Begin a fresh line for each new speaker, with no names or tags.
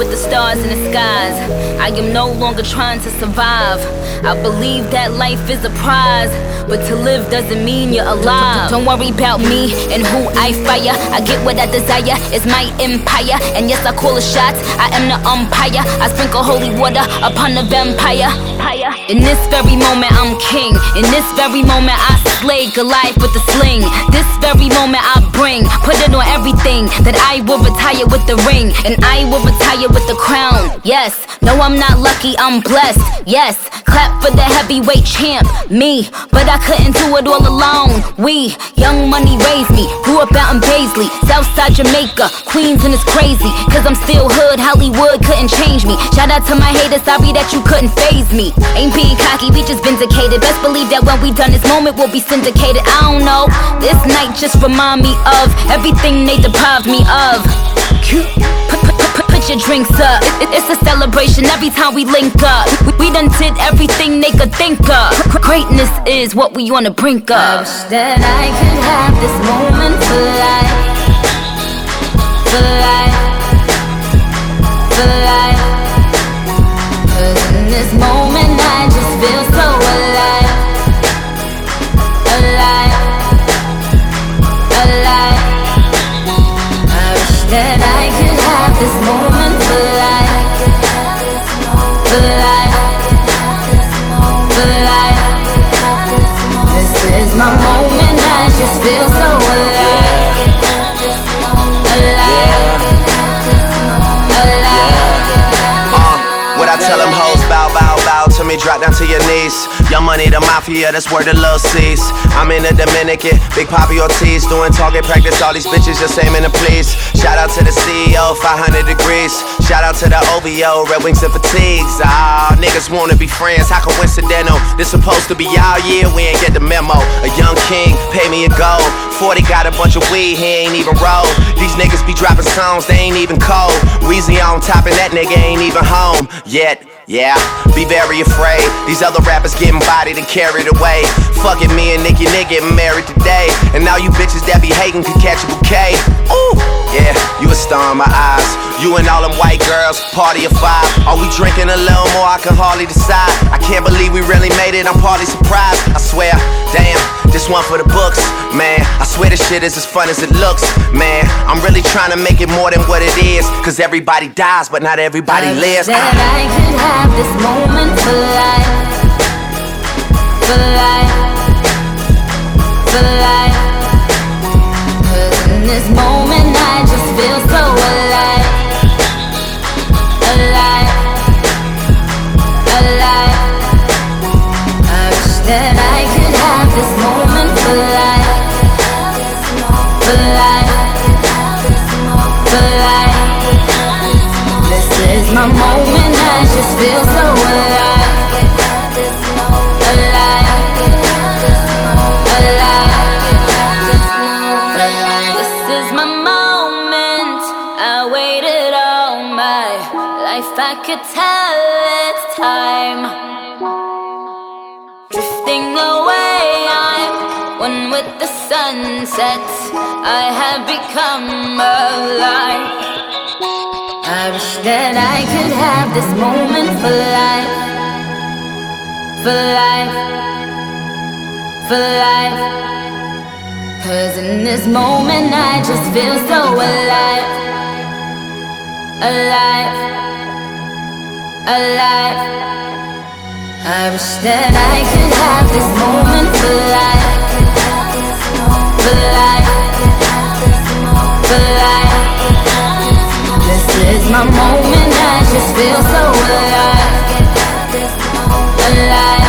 with the stars in the skies. I am no longer trying to survive. I believe that life is a prize, but to live doesn't mean you're alive. Don't worry about me and who I fire. I get what I desire, it's my empire. And yes, I call the shots, I am the umpire. I sprinkle holy water upon the vampire. In this very moment, I'm king. In this very moment, I slay Goliath with the sling. This very moment, I everything that I will retire with the ring. And I will retire with the crown. Yes, no, I'm not lucky, I'm blessed. Yes, clap for the heavyweight champ, me. But I couldn't do it all alone. We, young money raised me. Grew up out in Baisley, Southside Jamaica, Queens, and it's crazy. Cause I'm still hood, Hollywood couldn't change me. Shout out to my haters, sorry that you couldn't faze me. Ain't being cocky, we just vindicated. Best believe that when we done this moment, we'll be syndicated. I don't know. This night just remind me of everything they deprived me of. Drinks up. It- it's a celebration every time we link up. We, done did everything they could think of. Greatness is what we on the brink of.
that I could have this moment for life, for life, for life. Feel so alive. Alive. Alive.
Uh, what I tell them bow, me, drop down to your knees. Young money, the mafia, that's where the love sees. I'm in the Dominican, Big Papi Ortiz, doing target practice. All these bitches just aiming to please. Shout out to the CEO, 500 degrees. Shout out to the OVO, Red Wings and Fatigues. Ah, niggas wanna be friends, how coincidental? This supposed to be y'all year, we ain't get the memo. A young king, pay me a gold. 40 got a bunch of weed, he ain't even roll. These niggas be dropping songs, they ain't even cold. Weezy on top, and that nigga ain't even home yet. Yeah, be very afraid. These other rappers getting bodied and carried away. Fucking me and Nicki Nick getting married today. And now you bitches that be hating could catch a bouquet. Ooh, yeah, you a star in my eyes. You and all them white girls, party of five. Are we drinking a little more? I can hardly decide. I can't believe we really made it. I'm partly surprised. I swear, this one for the books, man. I swear this shit is as fun as it looks, man. I'm really trying to make it more than what it is. Cause everybody dies, but not everybody
I
lives.
That I could have this moment for life, for life, I just feel so awesome. This is my moment I waited on my life. I could tell it's time. Drifting away, I'm one with the. I have become alive. I wish that I could have this moment for life, for life, for life. Cause in this moment I just feel so alive, alive, alive. I wish that I could have this moment for life, for life, my moment. I just feel so alive. Alive.